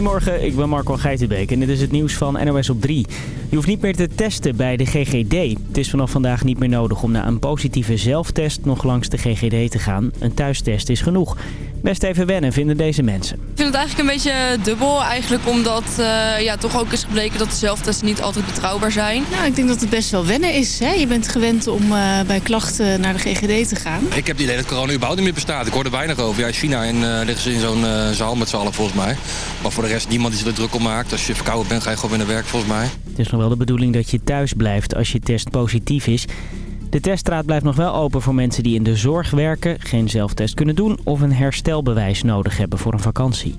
Goedemorgen, ik ben Marco Geitenbeek en dit is het nieuws van NOS op 3. Je hoeft niet meer te testen bij de GGD. Het is vanaf vandaag niet meer nodig om na een positieve zelftest nog langs de GGD te gaan. Een thuistest is genoeg. Best even wennen vinden deze mensen. Ik vind het eigenlijk een beetje dubbel. Eigenlijk omdat uh, ja, toch ook is gebleken dat de zelftesten niet altijd betrouwbaar zijn. Nou, ik denk dat het best wel wennen is. Hè? Je bent gewend om uh, bij klachten naar de GGD te gaan. Ik heb het idee dat corona überhaupt niet meer bestaat. Ik hoor er weinig over. Ja, in China en, uh, liggen ze in zo'n zaal met z'n allen volgens mij. Maar voor de rest niemand die zich er druk om maakt. Als je verkouden bent ga je gewoon weer naar werk volgens mij. Het is nog wel de bedoeling dat je thuis blijft als je test positief is. De teststraat blijft nog wel open voor mensen die in de zorg werken, geen zelftest kunnen doen of een herstelbewijs nodig hebben voor een vakantie.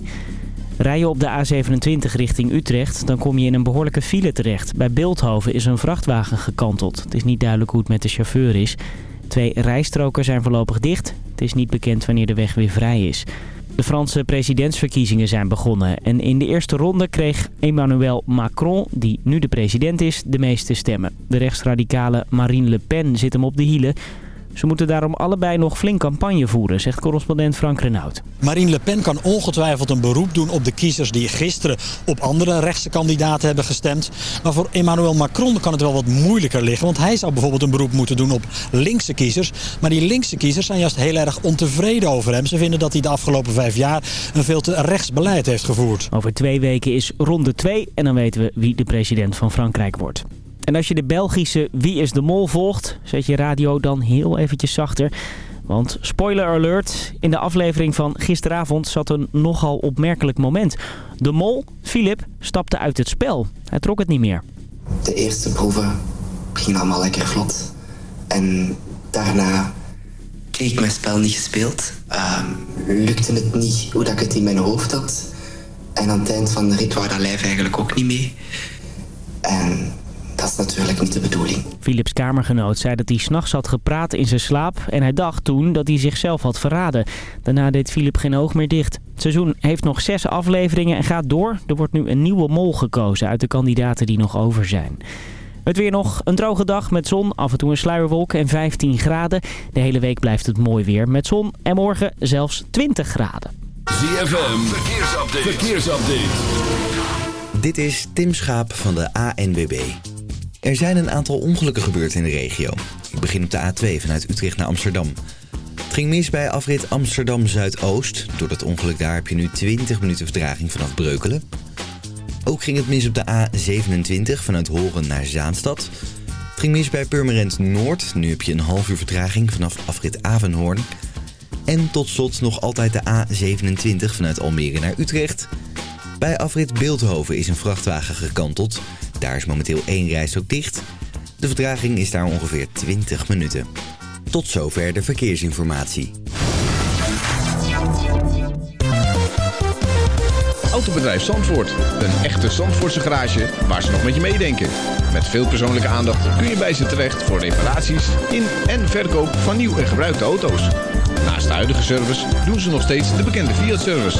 Rij je op de A27 richting Utrecht, dan kom je in een behoorlijke file terecht. Bij Beeldhoven is een vrachtwagen gekanteld. Het is niet duidelijk hoe het met de chauffeur is. Twee rijstroken zijn voorlopig dicht. Het is niet bekend wanneer de weg weer vrij is. De Franse presidentsverkiezingen zijn begonnen en in de eerste ronde kreeg Emmanuel Macron, die nu de president is, de meeste stemmen. De rechtsradicale Marine Le Pen zit hem op de hielen. Ze moeten daarom allebei nog flink campagne voeren, zegt correspondent Frank Renaud. Marine Le Pen kan ongetwijfeld een beroep doen op de kiezers die gisteren op andere rechtse kandidaten hebben gestemd. Maar voor Emmanuel Macron kan het wel wat moeilijker liggen. Want hij zou bijvoorbeeld een beroep moeten doen op linkse kiezers. Maar die linkse kiezers zijn juist heel erg ontevreden over hem. Ze vinden dat hij de afgelopen vijf jaar een veel te rechts beleid heeft gevoerd. Over twee weken is ronde twee en dan weten we wie de president van Frankrijk wordt. En als je de Belgische Wie is de Mol volgt, zet je radio dan heel eventjes zachter. Want spoiler alert, in de aflevering van gisteravond zat een nogal opmerkelijk moment. De mol, Filip, stapte uit het spel. Hij trok het niet meer. De eerste proeven gingen allemaal lekker vlot. En daarna kreeg ik mijn spel niet gespeeld. Uh, lukte het niet hoe ik het in mijn hoofd had. En aan het eind van de rit wou dat lijf eigenlijk ook niet mee. En dat is natuurlijk niet de bedoeling. Philips kamergenoot zei dat hij s'nachts had gepraat in zijn slaap en hij dacht toen dat hij zichzelf had verraden. Daarna deed Philip geen oog meer dicht. Het seizoen heeft nog zes afleveringen en gaat door. Er wordt nu een nieuwe mol gekozen uit de kandidaten die nog over zijn. Het weer nog een droge dag met zon, af en toe een sluierwolk en 15 graden. De hele week blijft het mooi weer met zon en morgen zelfs 20 graden. ZFM, verkeersupdate. verkeersupdate. Dit is Tim Schaap van de ANWB. Er zijn een aantal ongelukken gebeurd in de regio. Ik begin op de A2 vanuit Utrecht naar Amsterdam. Het ging mis bij afrit Amsterdam Zuidoost. Door dat ongeluk daar heb je nu 20 minuten vertraging vanaf Breukelen. Ook ging het mis op de A27 vanuit Horen naar Zaanstad. Het ging mis bij Purmerend Noord. Nu heb je een half uur vertraging vanaf afrit Avenhoorn. En tot slot nog altijd de A27 vanuit Almere naar Utrecht. Bij afrit Beeldhoven is een vrachtwagen gekanteld. Daar is momenteel één reis ook dicht. De vertraging is daar ongeveer 20 minuten. Tot zover de verkeersinformatie. Autobedrijf Zandvoort. Een echte Zandvoortse garage waar ze nog met je meedenken. Met veel persoonlijke aandacht kun je bij ze terecht voor reparaties in en verkoop van nieuw en gebruikte auto's. Naast de huidige service doen ze nog steeds de bekende Fiat-service.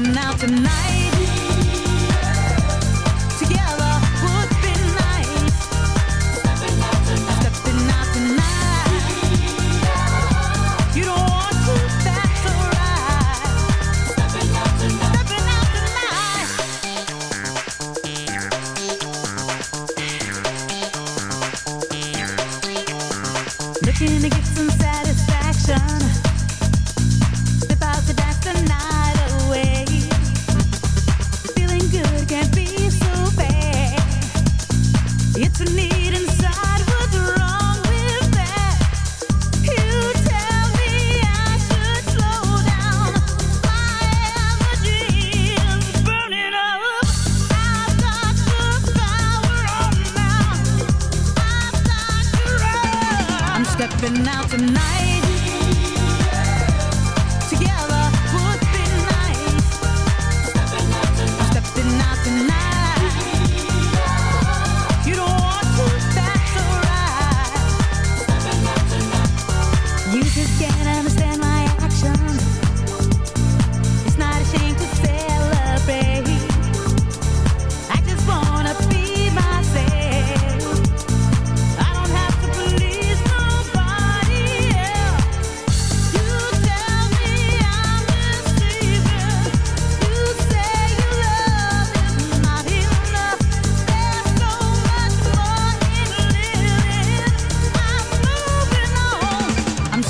Now tonight.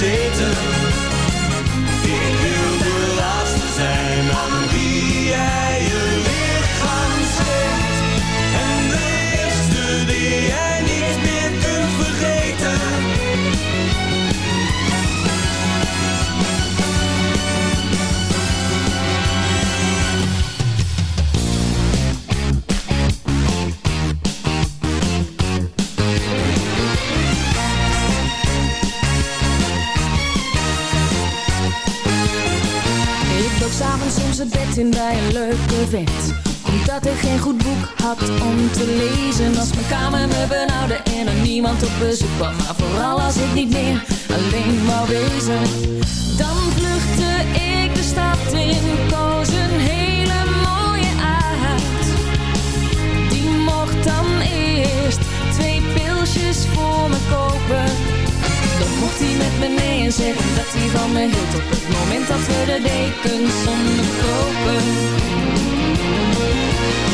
heeft bezeten. Ik wil de laatste zijn aan wie jij je lichaam schenkt. En de eerste die jij s'avonds soms het bed in bij een leuke vent. Omdat ik geen goed boek had om te lezen. Als mijn kamer me benauwde en er niemand op bezoek kwam. Maar vooral als ik niet meer alleen wou wezen. Dan vluchtte ik de stad in, koos een zeggen dat hij van me hield Op het moment dat we de dekens onderkopen De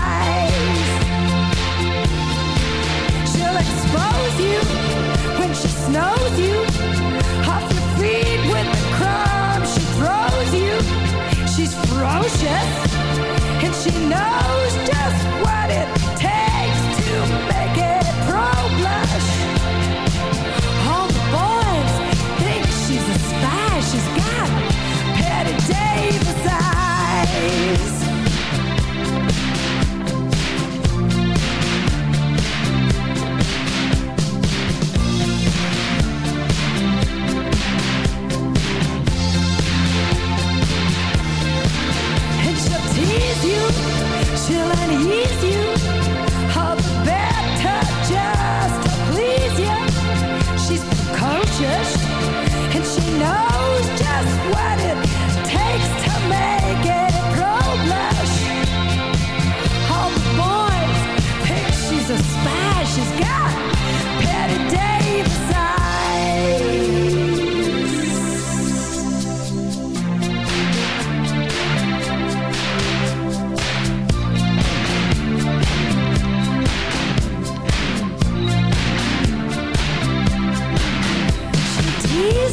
ferocious, and she knows. and he's you.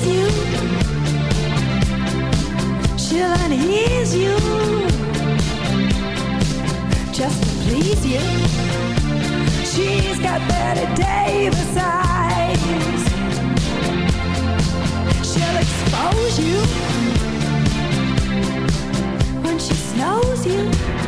you. She'll you. Just to please you. She's got Betty Davis eyes. She'll expose you. When she knows you.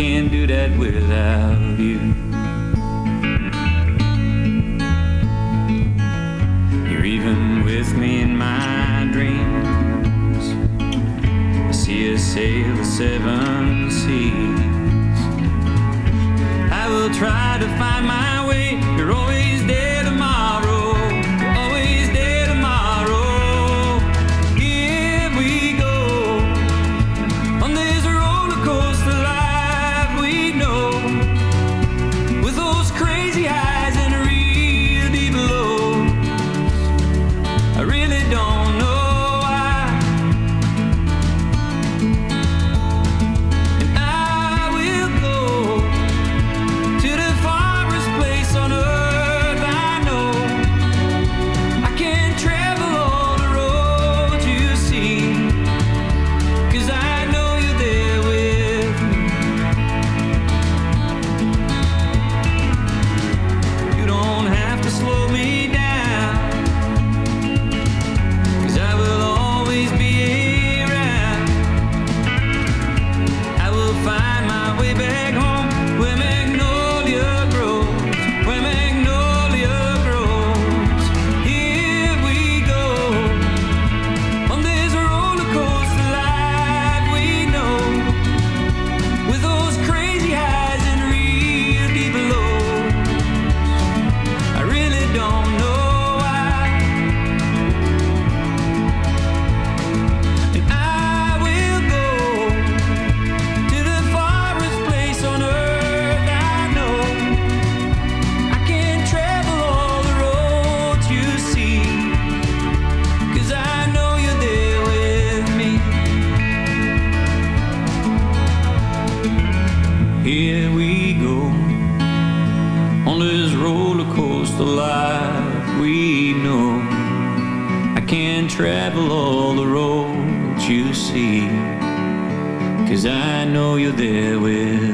can't do that without. Cause I know you're there with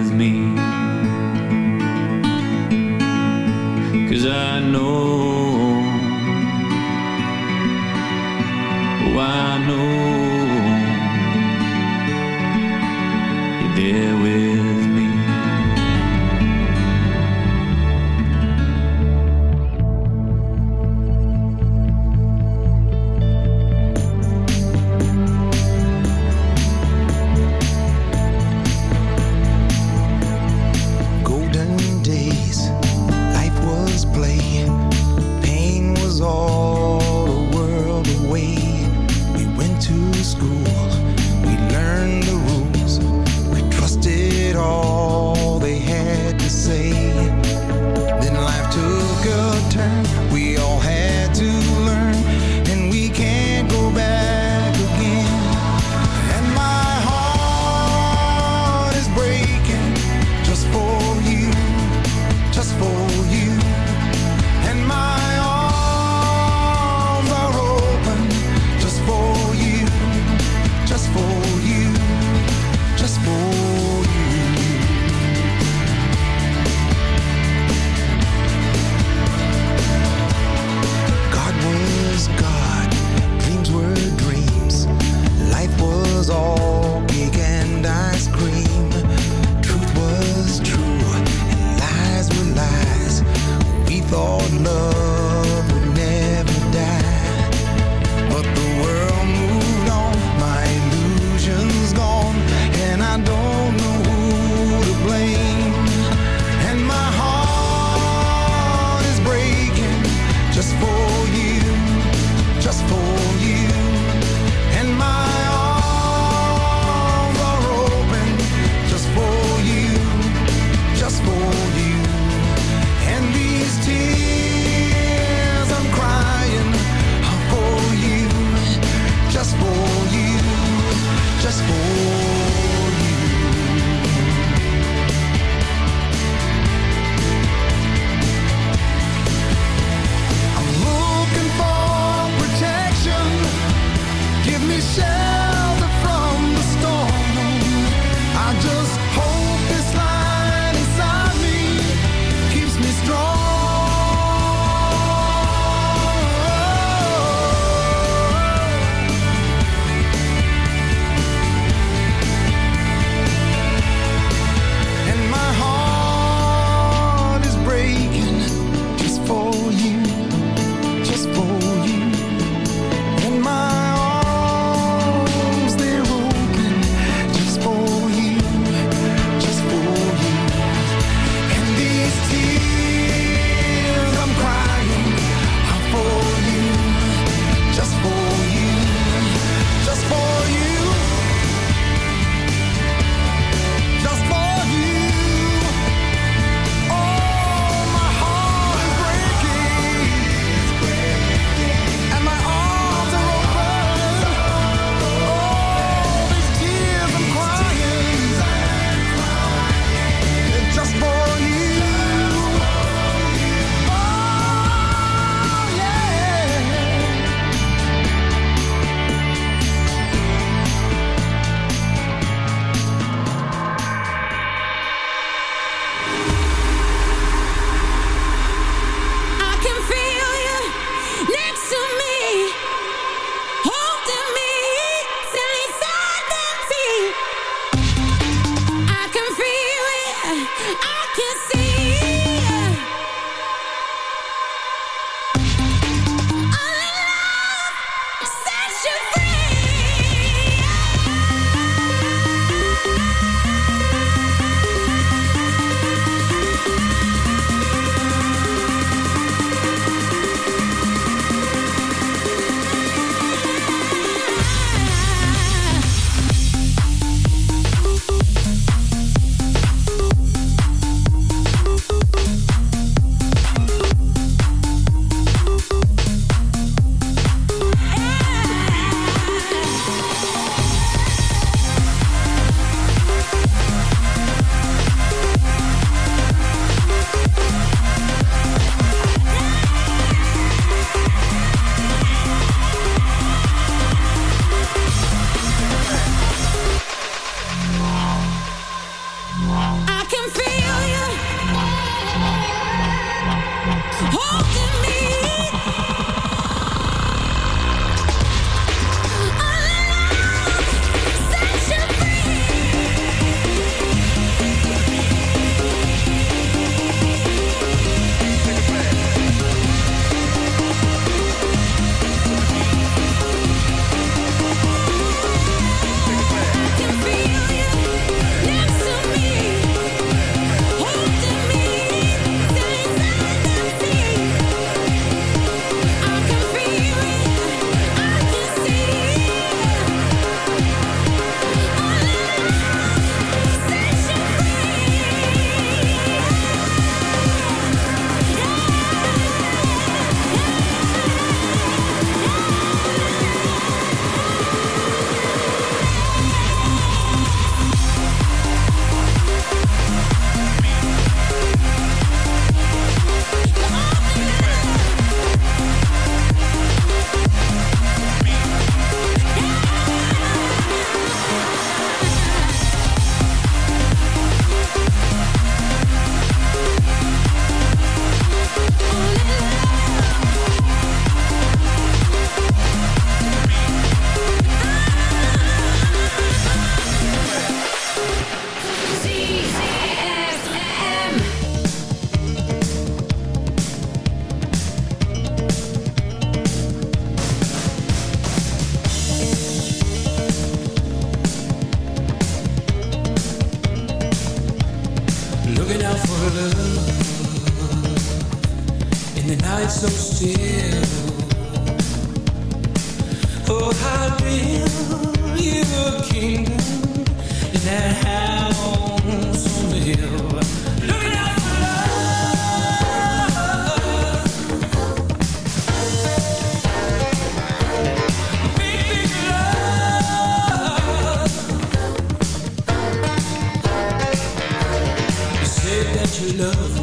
love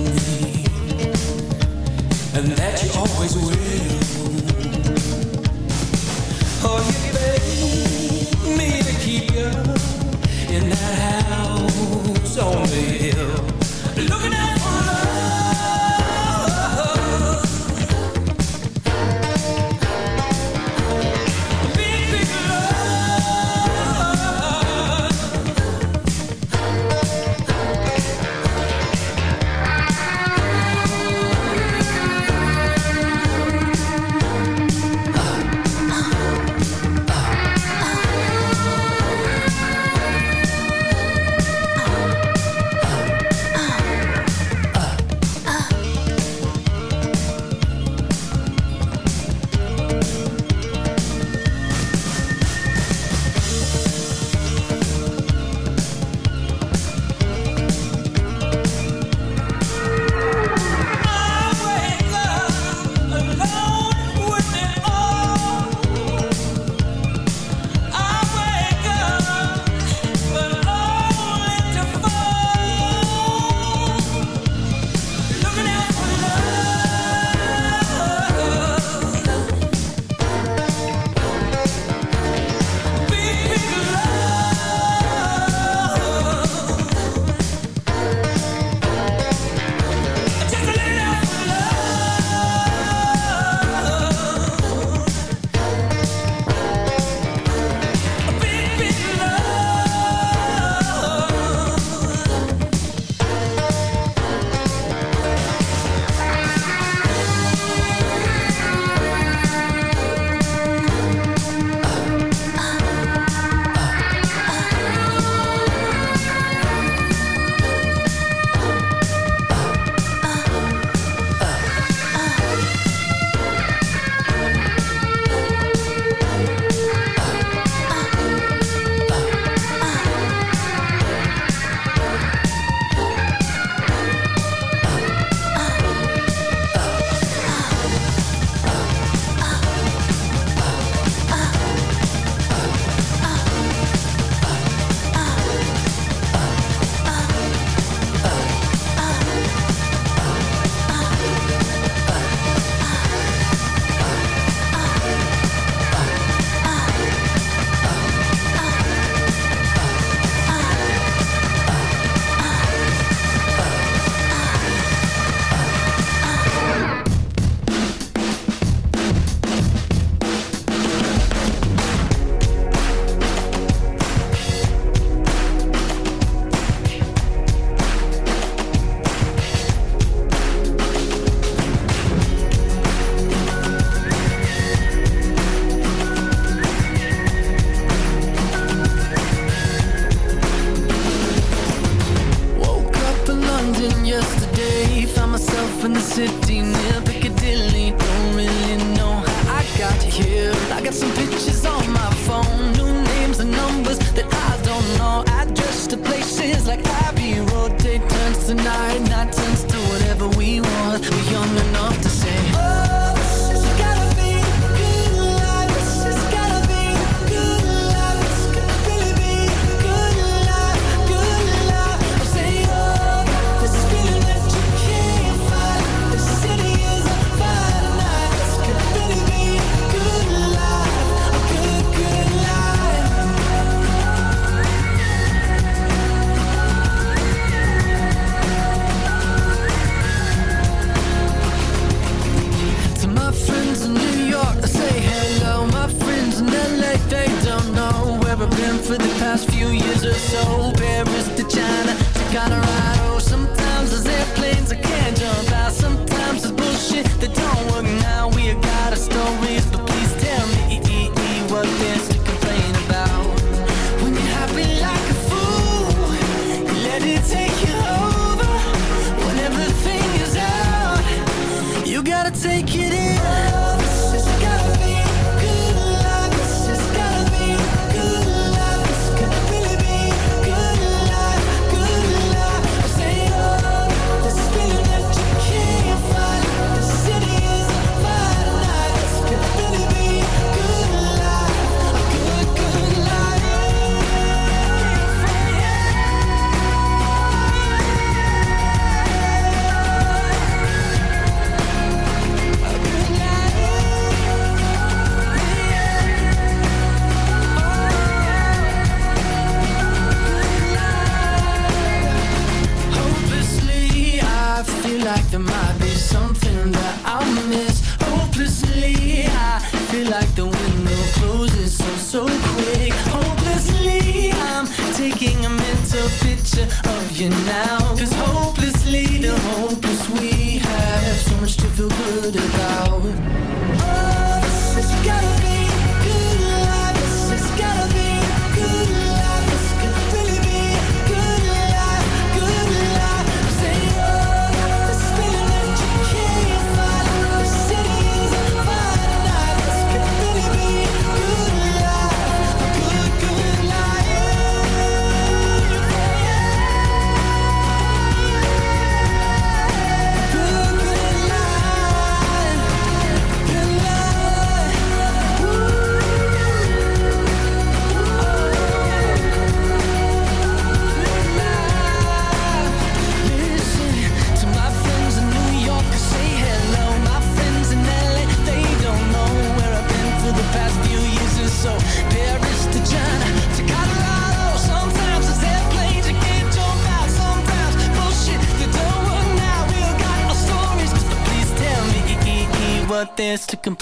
feel good about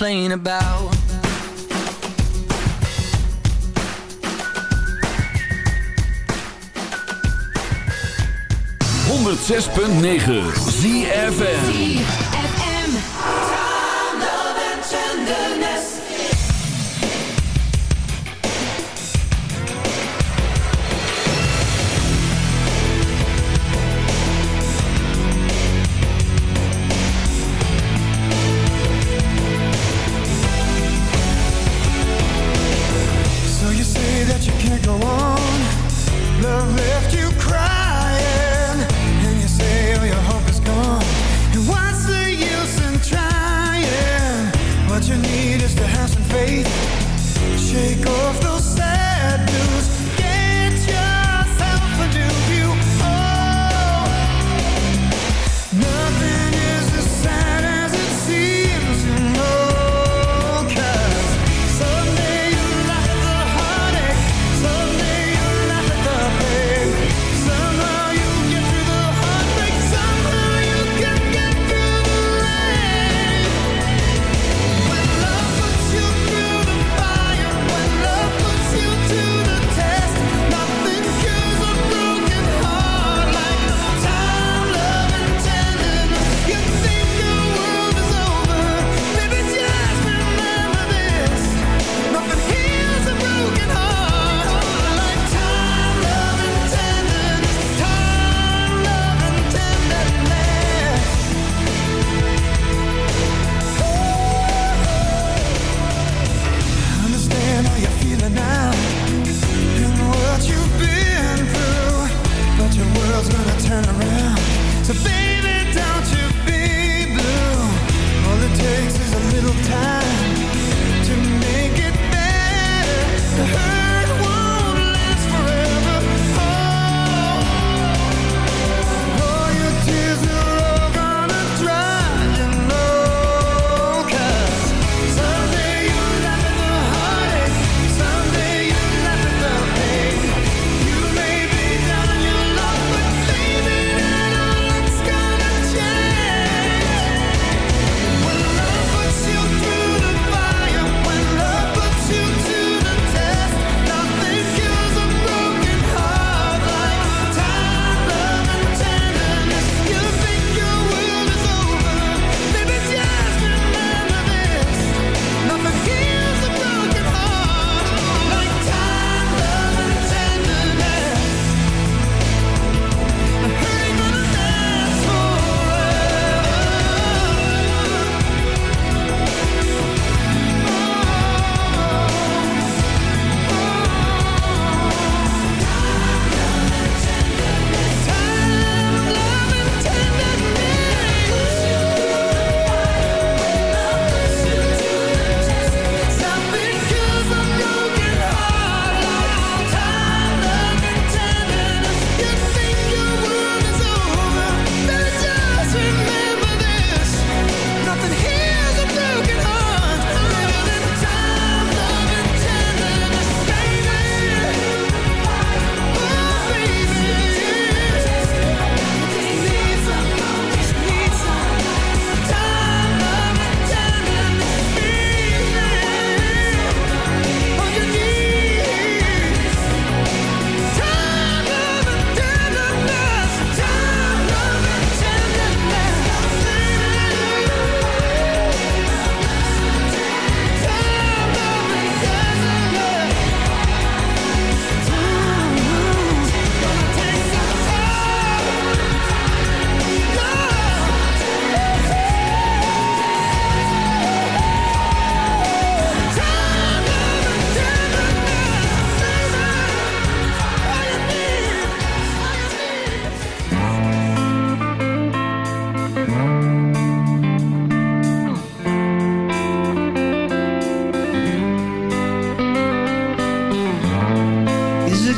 complain about. Honderd zes punt negen. ZFN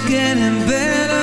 getting better.